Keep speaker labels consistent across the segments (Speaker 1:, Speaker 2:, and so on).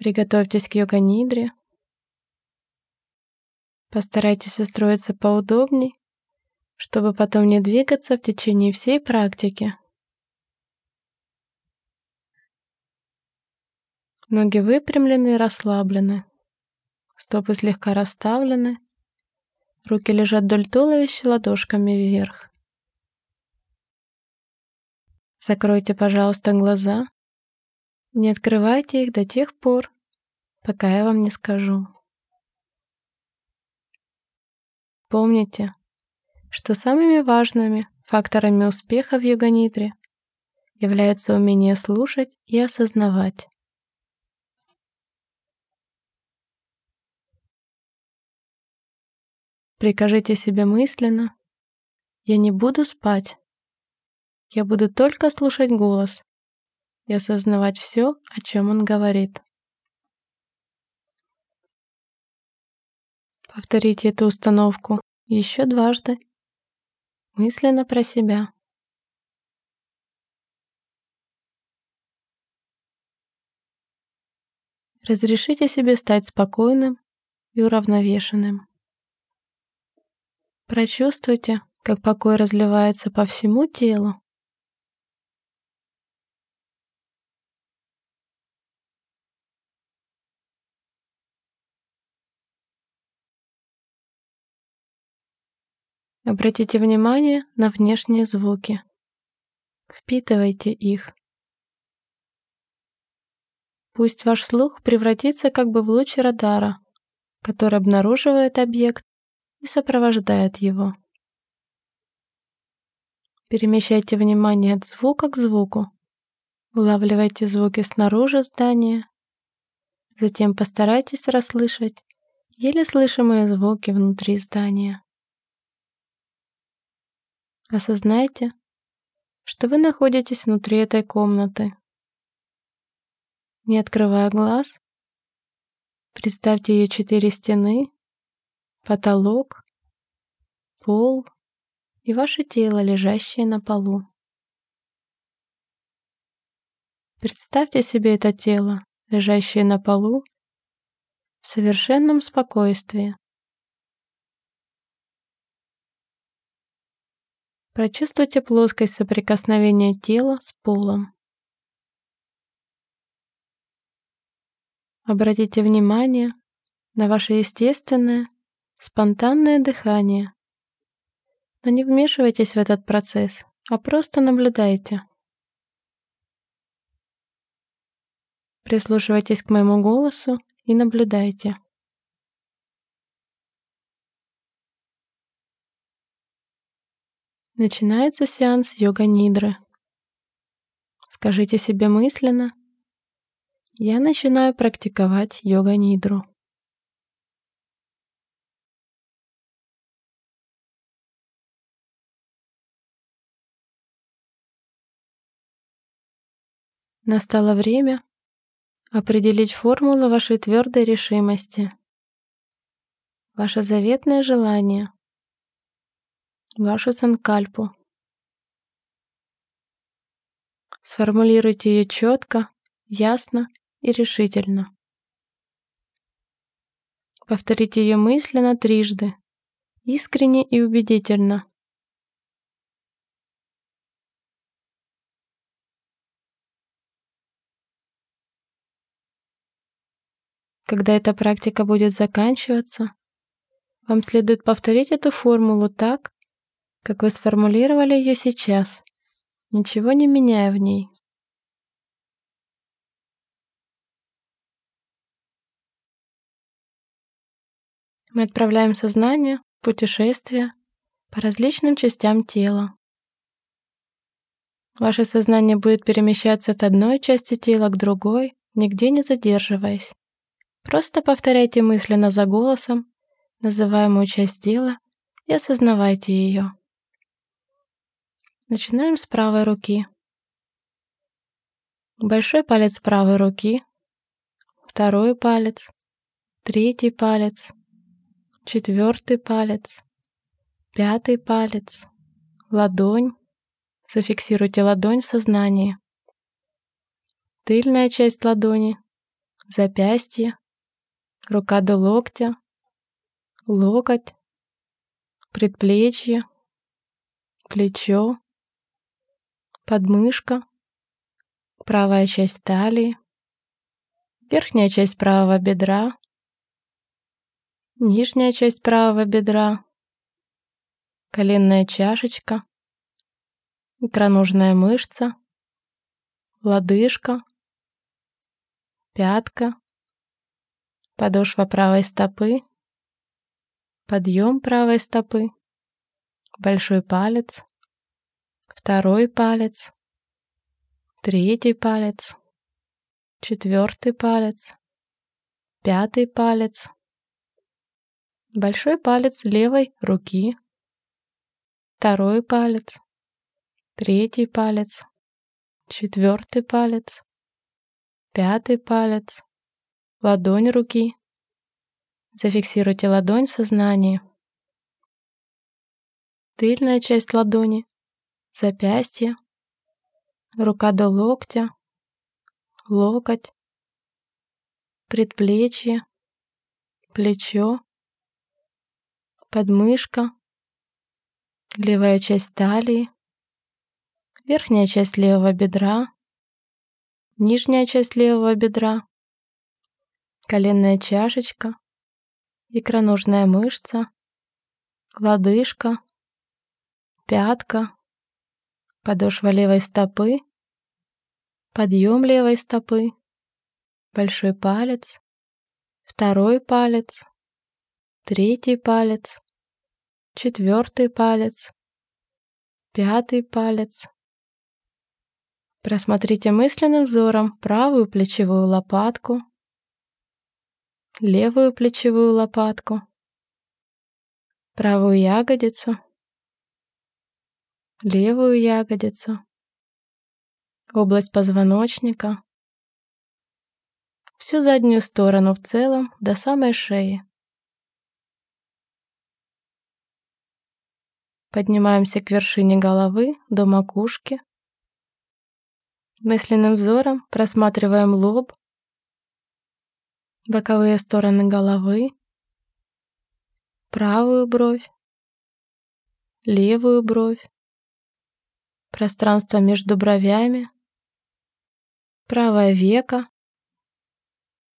Speaker 1: Приготовьтесь к йога-нидре. Постарайтесь устроиться поудобней, чтобы потом не двигаться в течение всей практики. Ноги выпрямлены и расслаблены. Стопы слегка расставлены. Руки лежат вдоль туловища ладошками вверх. Закройте, пожалуйста, глаза. Не открывайте их до тех пор, пока я вам не скажу. Помните, что самыми важными факторами успеха в йога-нидре является умение слушать и осознавать. Прикажите себе мысленно «Я не буду спать». Я буду только слушать голос и осознавать все, о чем он говорит. Повторите эту установку еще дважды, мысленно про себя. Разрешите себе стать спокойным и уравновешенным. Прочувствуйте, как покой разливается по всему телу. Обратите внимание на внешние звуки. Впитывайте их. Пусть ваш слух превратится как бы в луч радара, который обнаруживает объект и сопровождает его. Перемещайте внимание от звука к звуку. Улавливайте звуки снаружи здания. Затем постарайтесь расслышать еле слышимые звуки внутри здания. Осознайте, что вы находитесь внутри этой комнаты. Не открывая глаз, представьте ее четыре стены, потолок, пол и ваше тело, лежащее на полу. Представьте себе это тело, лежащее на полу, в совершенном спокойствии. Прочувствуйте плоскость соприкосновения тела с полом. Обратите внимание на ваше естественное, спонтанное дыхание. Но не вмешивайтесь в этот процесс, а просто наблюдайте. Прислушивайтесь к моему голосу и наблюдайте. Начинается сеанс йога-нидры. Скажите себе мысленно «Я начинаю практиковать йога-нидру». Настало время определить формулу вашей твердой решимости, ваше заветное желание, вашу санкальпу. Сформулируйте ее четко, ясно и решительно. Повторите ее мысленно трижды, искренне и убедительно. Когда эта практика будет заканчиваться, вам следует повторить эту формулу так, как вы сформулировали ее сейчас, ничего не меняя в ней. Мы отправляем сознание в путешествие по различным частям тела. Ваше сознание будет перемещаться от одной части тела к другой, нигде не задерживаясь. Просто повторяйте мысленно за голосом называемую часть тела и осознавайте ее. Начинаем с правой руки. Большой палец правой руки, второй палец, третий палец, четвертый палец, пятый палец, ладонь. Зафиксируйте ладонь в сознании. Тыльная часть ладони. Запястье, рука до локтя, локоть, предплечье, плечо, подмышка, правая часть талии, верхняя часть правого бедра, нижняя часть правого бедра, коленная чашечка, икроножная мышца, лодыжка, пятка, подошва правой стопы, подъем правой стопы, большой палец, второй палец, третий палец, четвертый палец, пятый палец, большой палец левой руки, второй палец, третий палец, четвертый палец, пятый палец, ладонь руки. Зафиксируйте ладонь в сознании. Тыльная часть ладони, запястье, рука до локтя, локоть, предплечье, плечо, подмышка, левая часть талии, верхняя часть левого бедра, нижняя часть левого бедра, коленная чашечка, икроножная мышца, лодыжка, пятка, подошва левой стопы, подъем левой стопы, большой палец, второй палец, третий палец, четвертый палец, пятый палец, Просмотрите мысленным взором правую плечевую лопатку, левую плечевую лопатку, правую ягодицу, левую ягодицу, область позвоночника, всю заднюю сторону в целом до самой шеи. Поднимаемся к вершине головы до макушки. Мысленным взором просматриваем лоб, боковые стороны головы, правую бровь, левую бровь, пространство между бровями, правое веко,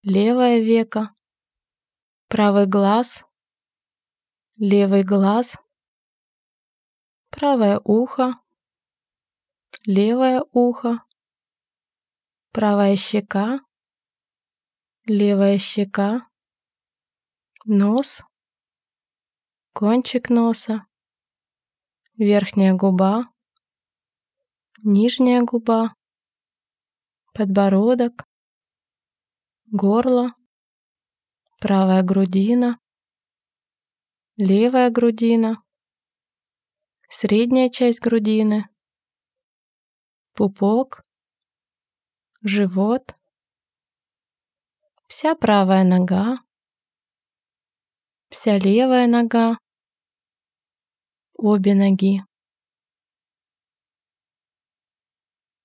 Speaker 1: левое веко, правый глаз, левый глаз, правое ухо, левое ухо, правая щека, левая щека, нос, кончик носа, верхняя губа, нижняя губа, подбородок, горло, правая грудина, левая грудина, средняя часть грудины, пупок, живот, вся правая нога, вся левая нога, обе ноги,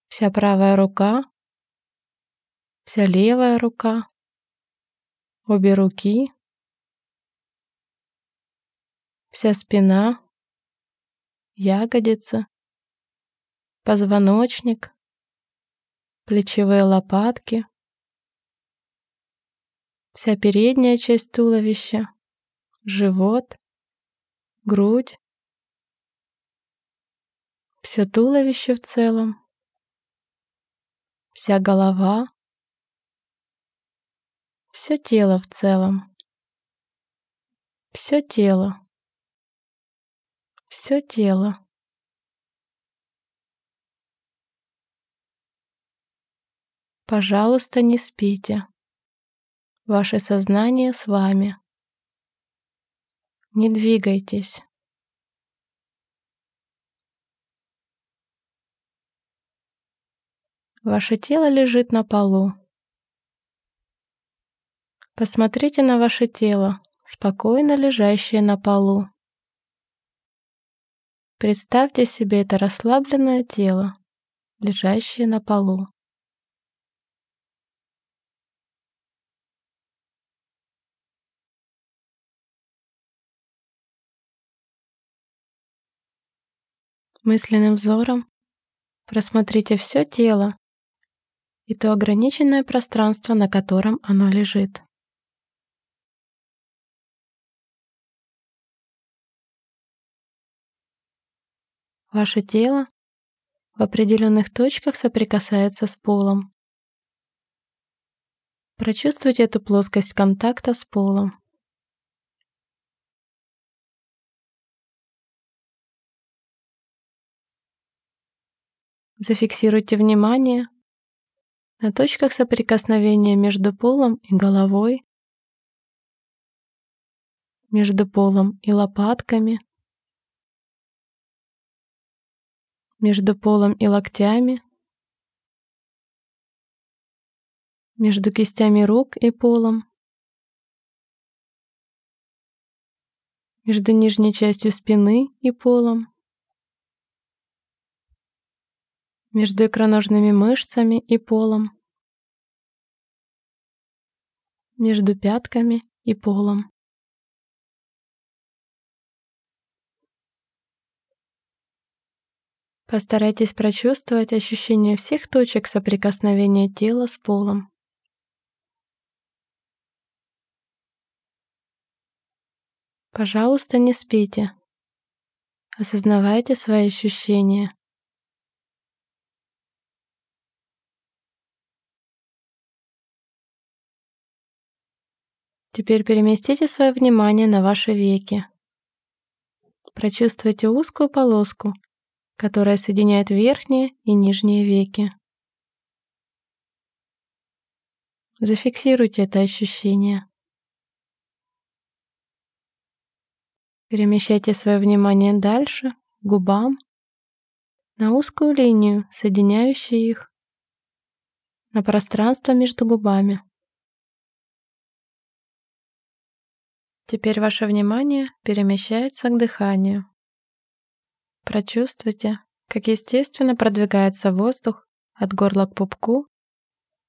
Speaker 1: вся правая рука, вся левая рука, обе руки, вся спина, ягодица, позвоночник, плечевые лопатки, вся передняя часть туловища, живот, грудь, все туловище в целом, вся голова, все тело в целом, все тело, все тело. Пожалуйста, не спите. Ваше сознание с вами. Не двигайтесь. Ваше тело лежит на полу. Посмотрите на ваше тело, спокойно лежащее на полу. Представьте себе это расслабленное тело, лежащее на полу. Мысленным взором просмотрите все тело, и то ограниченное пространство, на котором оно лежит. Ваше тело в определенных точках соприкасается с полом. Прочувствуйте эту плоскость контакта с полом. Зафиксируйте внимание на точках соприкосновения между полом и головой, между полом и лопатками, между полом и локтями, между кистями рук и полом, между нижней частью спины и полом, между икроножными мышцами и полом, между пятками и полом. Постарайтесь прочувствовать ощущение всех точек соприкосновения тела с полом. Пожалуйста, не спите. Осознавайте свои ощущения. Теперь переместите свое внимание на ваши веки. Прочувствуйте узкую полоску, которая соединяет верхние и нижние веки. Зафиксируйте это ощущение. Перемещайте свое внимание дальше, к губам, на узкую линию, соединяющую их, на пространство между губами. Теперь ваше внимание перемещается к дыханию. Прочувствуйте, как естественно продвигается воздух от горла к пупку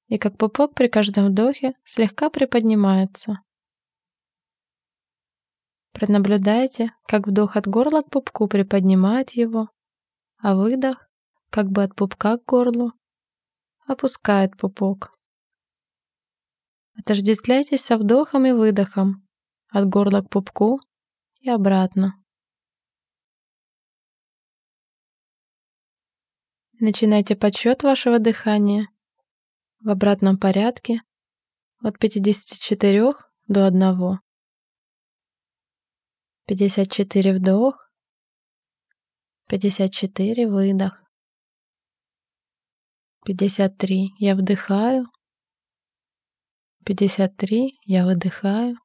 Speaker 1: и как пупок при каждом вдохе слегка приподнимается. Пронаблюдайте, как вдох от горла к пупку приподнимает его, а выдох, как бы от пупка к горлу, опускает пупок. Отождествляйтесь со вдохом и выдохом, от горла к пупку и обратно. Начинайте подсчет вашего дыхания в обратном порядке от 54 до 1. 54 вдох, 54 выдох. 53 я вдыхаю, 53 я выдыхаю.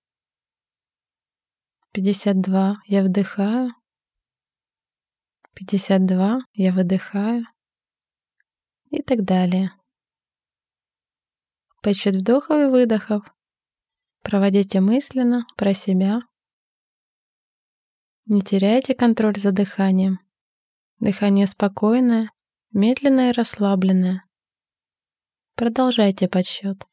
Speaker 1: 52 я вдыхаю, 52 я выдыхаю и так далее. Подсчет вдохов и выдохов проводите мысленно про себя. Не теряйте контроль за дыханием. Дыхание спокойное, медленное и расслабленное. Продолжайте подсчет.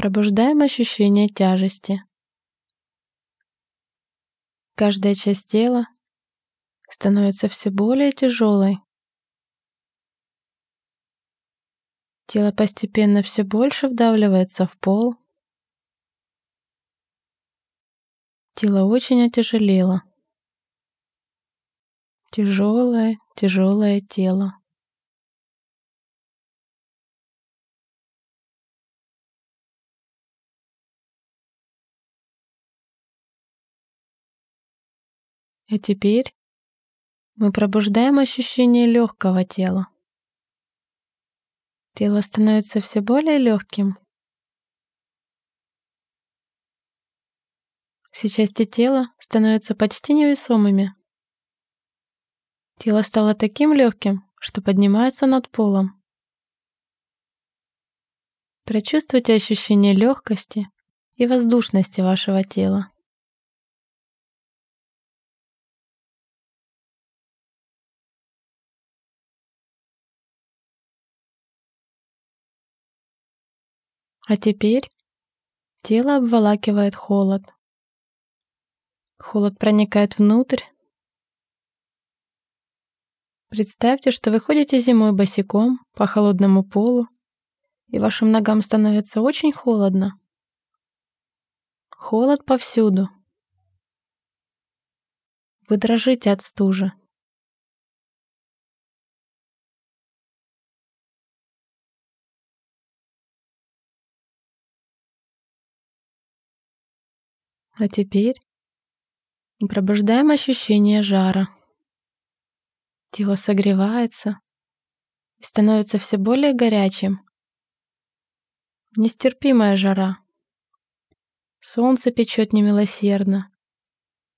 Speaker 1: Пробуждаем ощущение тяжести. Каждая часть тела становится все более тяжелой. Тело постепенно все больше вдавливается в пол. Тело очень отяжелело. Тяжелое, тяжелое тело. А теперь мы пробуждаем ощущение легкого тела. Тело становится все более легким. Все части тела становятся почти невесомыми. Тело стало таким легким, что поднимается над полом. Прочувствуйте ощущение легкости и воздушности вашего тела. А теперь тело обволакивает холод. Холод проникает внутрь. Представьте, что вы ходите зимой босиком по холодному полу, и вашим ногам становится очень холодно. Холод повсюду. Вы дрожите от стужи. А теперь пробуждаем ощущение жара. Тело согревается и становится все более горячим. Нестерпимая жара. Солнце печет немилосердно,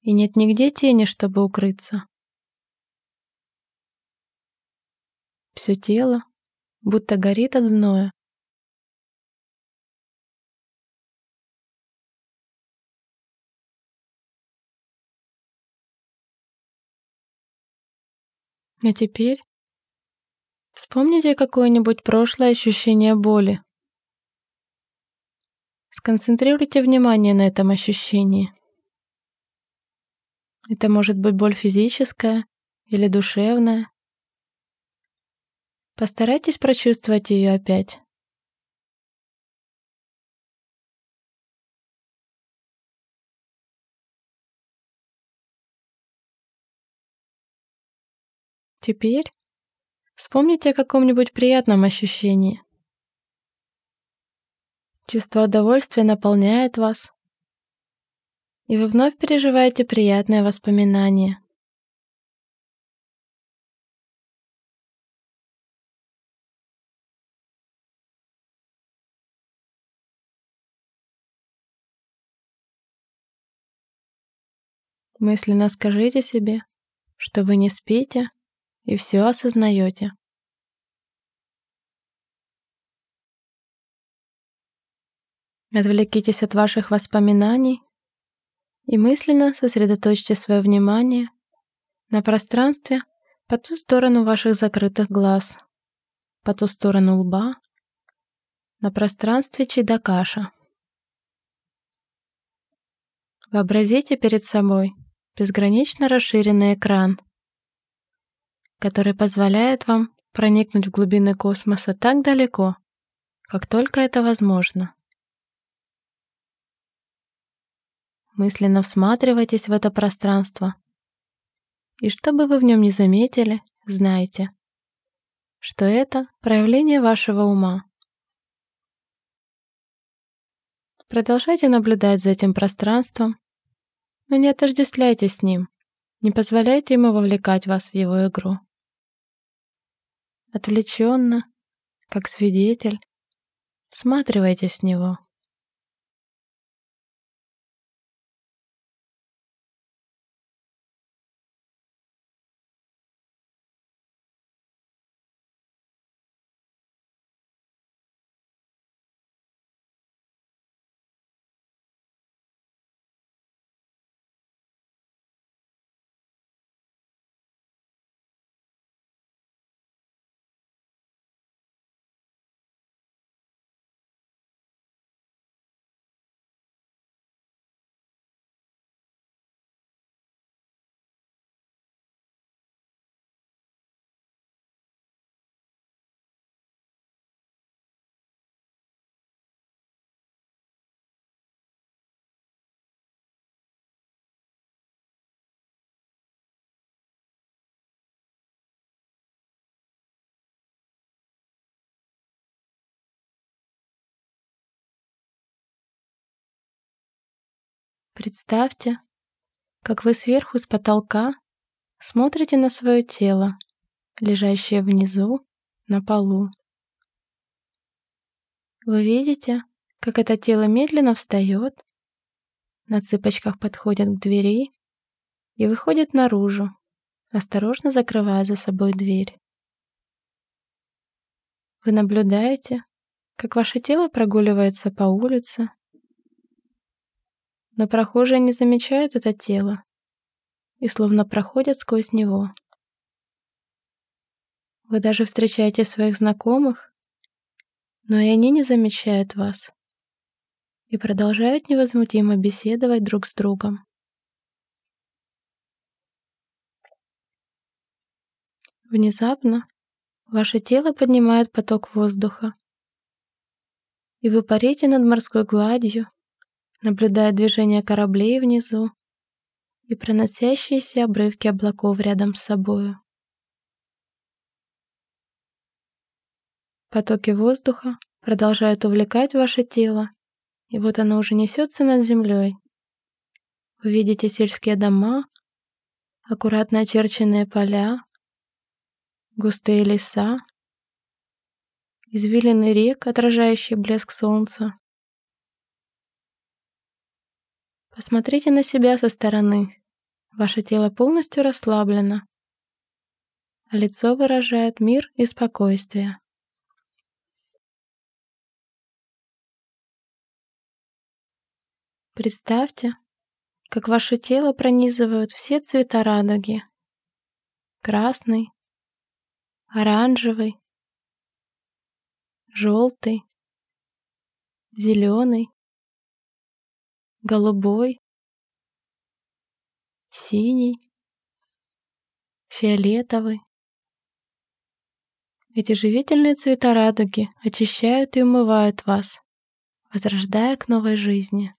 Speaker 1: и нет нигде тени, чтобы укрыться. Все тело будто горит от зноя. А теперь вспомните какое-нибудь прошлое ощущение боли. Сконцентрируйте внимание на этом ощущении. Это может быть боль физическая или душевная. Постарайтесь прочувствовать ее опять. Теперь вспомните о каком-нибудь приятном ощущении. Чувство удовольствия наполняет вас, и вы вновь переживаете приятное воспоминание. Мысленно скажите себе, что вы не спите, и все осознаете. Отвлекитесь от ваших воспоминаний и мысленно сосредоточьте свое внимание на пространстве по ту сторону ваших закрытых глаз, по ту сторону лба, на пространстве Чидакаша. Вообразите перед собой безгранично расширенный экран — который позволяет вам проникнуть в глубины космоса так далеко, как только это возможно. Мысленно всматривайтесь в это пространство, и что бы вы в нем не заметили, знайте, что это проявление вашего ума. Продолжайте наблюдать за этим пространством, но не отождествляйтесь с ним, не позволяйте ему вовлекать вас в его игру отвлеченно, как свидетель, всматривайтесь в него. Представьте, как вы сверху с потолка смотрите на свое тело, лежащее внизу на полу. Вы видите, как это тело медленно встает, на цыпочках подходит к двери и выходит наружу, осторожно закрывая за собой дверь. Вы наблюдаете, как ваше тело прогуливается по улице, но прохожие не замечают это тело и словно проходят сквозь него. Вы даже встречаете своих знакомых, но и они не замечают вас и продолжают невозмутимо беседовать друг с другом. Внезапно ваше тело поднимает поток воздуха, и вы парите над морской гладью, наблюдая движение кораблей внизу и проносящиеся обрывки облаков рядом с собою. Потоки воздуха продолжают увлекать ваше тело, и вот оно уже несется над землей. Вы видите сельские дома, аккуратно очерченные поля, густые леса, извилины рек, отражающие блеск солнца. Посмотрите на себя со стороны. Ваше тело полностью расслаблено, лицо выражает мир и спокойствие. Представьте, как ваше тело пронизывают все цвета радуги. Красный, оранжевый, желтый, зеленый, голубой, синий, фиолетовый. Эти живительные цвета радуги очищают и умывают вас, возрождая к новой жизни.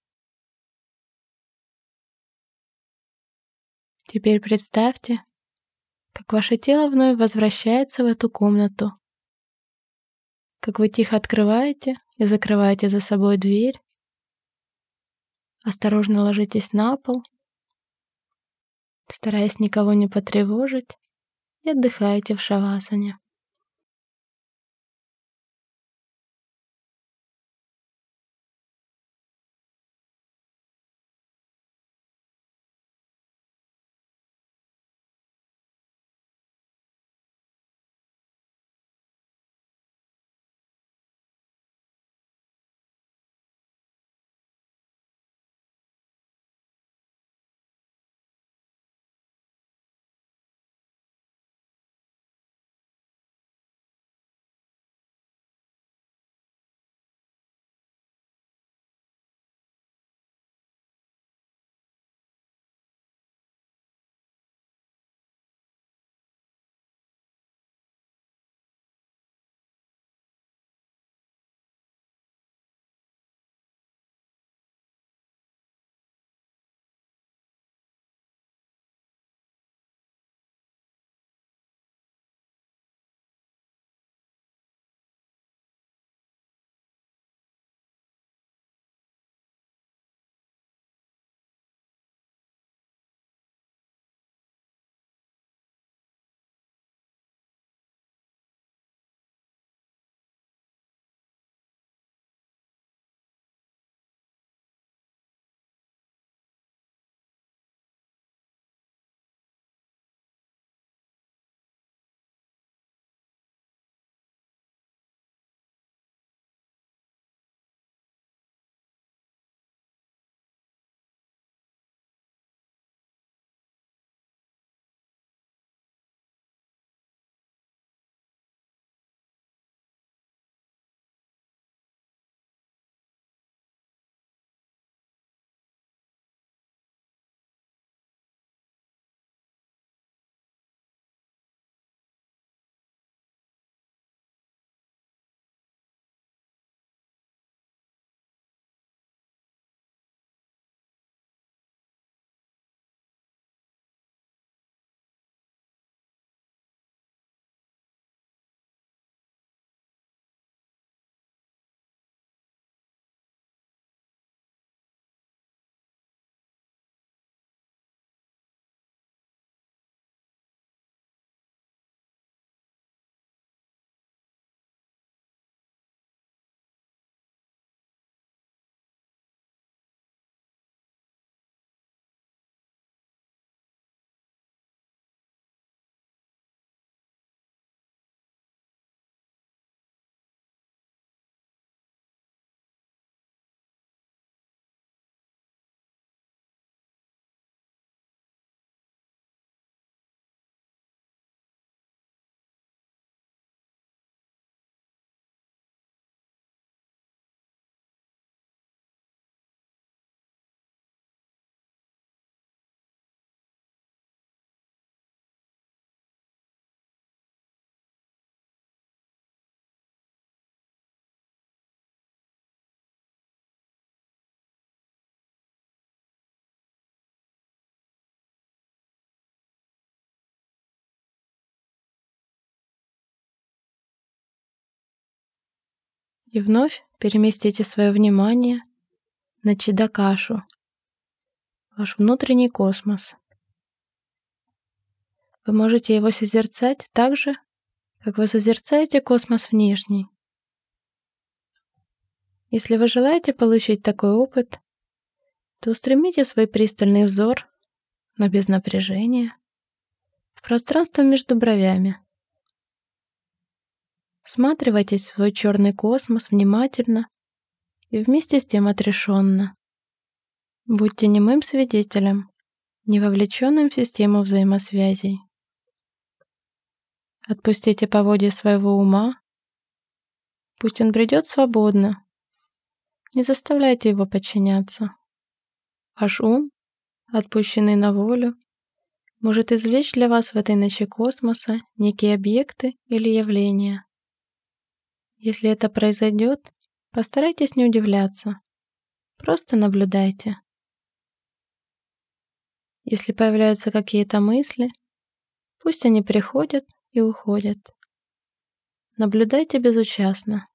Speaker 1: Теперь представьте, как ваше тело вновь возвращается в эту комнату, как вы тихо открываете и закрываете за собой дверь, осторожно ложитесь на пол, стараясь никого не потревожить, и отдыхаете в шавасане. И вновь переместите свое внимание на Чидакашу, ваш внутренний космос. Вы можете его созерцать так же, как вы созерцаете космос внешний. Если вы желаете получить такой опыт, то устремите свой пристальный взор, но без напряжения, в пространство между бровями. Всматривайтесь в свой черный космос внимательно и вместе с тем отрешенно. Будьте немым свидетелем, не вовлеченным в систему взаимосвязей. Отпустите поводья своего ума, пусть он бредет свободно. Не заставляйте его подчиняться. Ваш ум, отпущенный на волю, может извлечь для вас в этой ночи космоса некие объекты или явления. Если это произойдет, постарайтесь не удивляться. Просто наблюдайте. Если появляются какие-то мысли, пусть они приходят и уходят. Наблюдайте безучастно.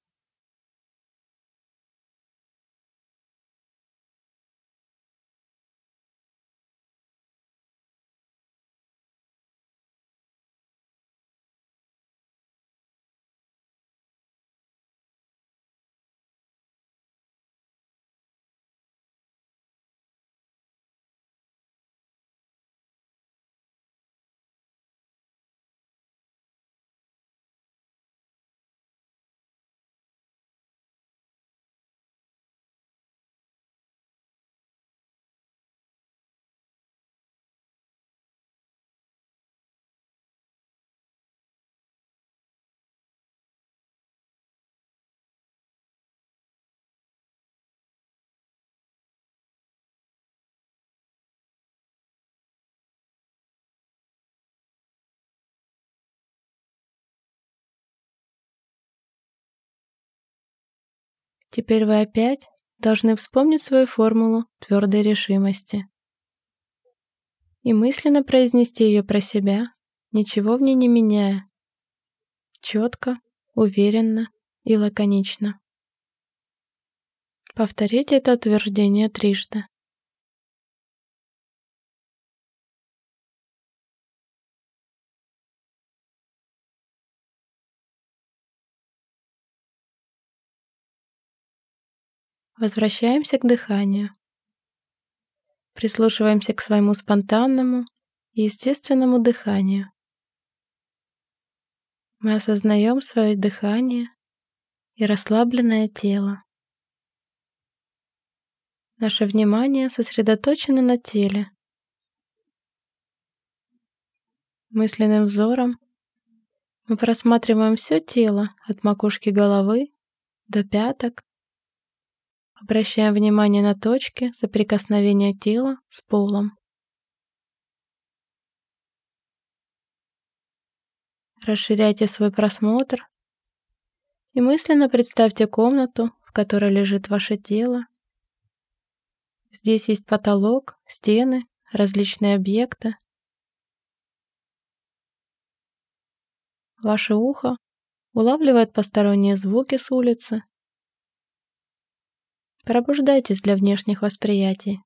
Speaker 1: Теперь вы опять должны вспомнить свою формулу твердой решимости и мысленно произнести ее про себя, ничего в ней не меняя. Четко, уверенно и лаконично. Повторите это утверждение трижды. Возвращаемся к дыханию. Прислушиваемся к своему спонтанному и естественному дыханию. Мы осознаем свое дыхание и расслабленное тело. Наше внимание сосредоточено на теле. Мысленным взором мы просматриваем все тело от макушки головы до пяток Обращаем внимание на точки соприкосновения тела с полом. Расширяйте свой просмотр и мысленно представьте комнату, в которой лежит ваше тело. Здесь есть потолок, стены, различные объекты. Ваше ухо улавливает посторонние звуки с улицы Пробуждайтесь для внешних восприятий.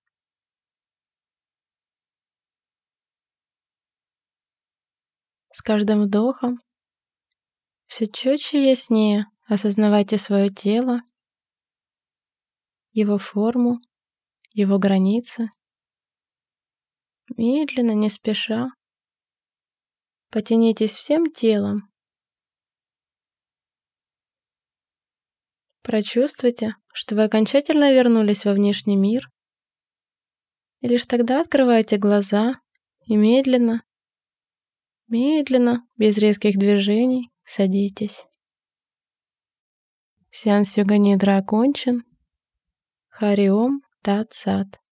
Speaker 1: С каждым вдохом все четче и яснее осознавайте свое тело, его форму, его границы. Медленно, не спеша, потянитесь всем телом. Прочувствуйте, что вы окончательно вернулись во внешний мир, и лишь тогда открываете глаза и медленно, медленно, без резких движений, садитесь. Сеанс йога-нидра окончен. Хариом Тат Сат.